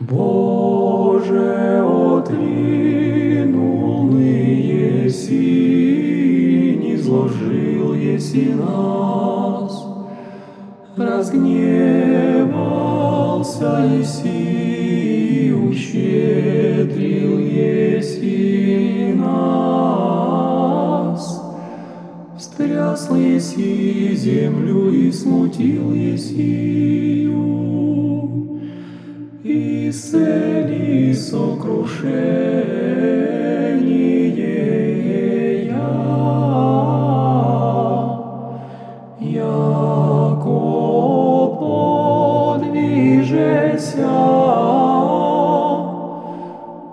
Боже, отринул еси, не зложил еси нас, разгневался еси, ущедрил еси нас, встрясл еси землю и смутил есию исцели сокрушение я, яко подвижеся,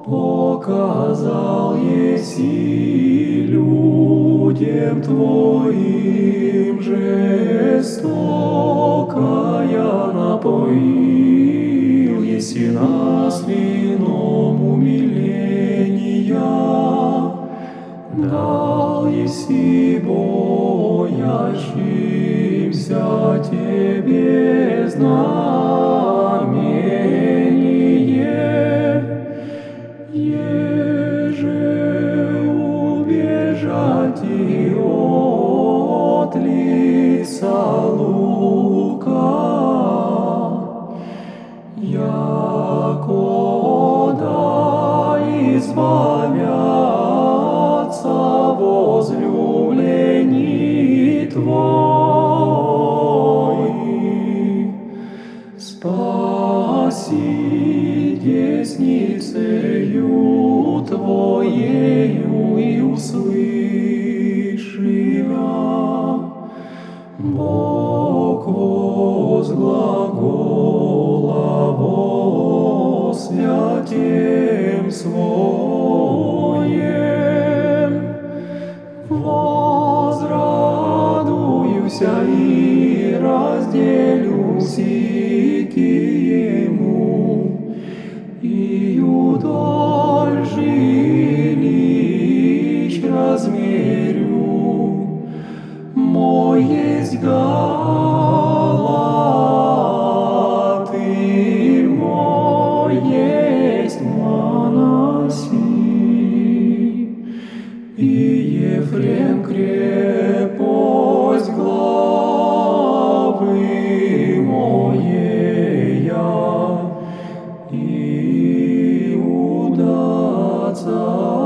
показал еси людям Твоим жестокая дал еси боящимся Тебе знамение, еже убежать и от лица Якода избавятся Твои. Спаси десницею Твоею и услыши Возрадуюся и разделюсь и ему, и удаль жилищ размерю, мой есть Галат, и мой есть Манаси, и Ефрем крепость 以无罥走。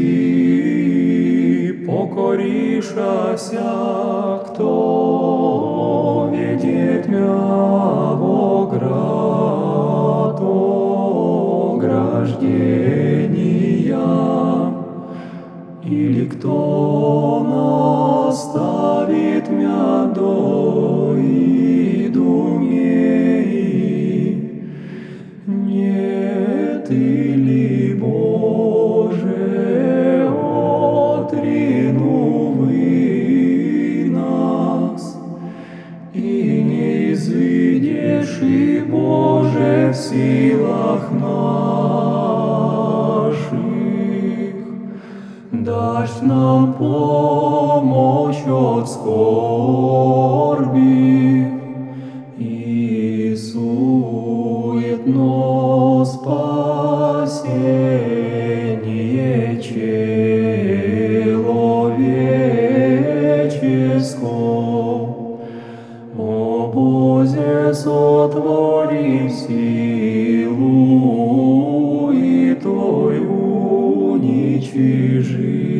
Племеницы, покоришася, кто ведет мя во град ограждения, или кто наставит мя до идумей, нет или Боже, извидишь, и Боже, в силах наших, дашь нам помощь от скорби и суетно спасение человеческого. О Бозе, сотвори силу и Твою уничижит стужа.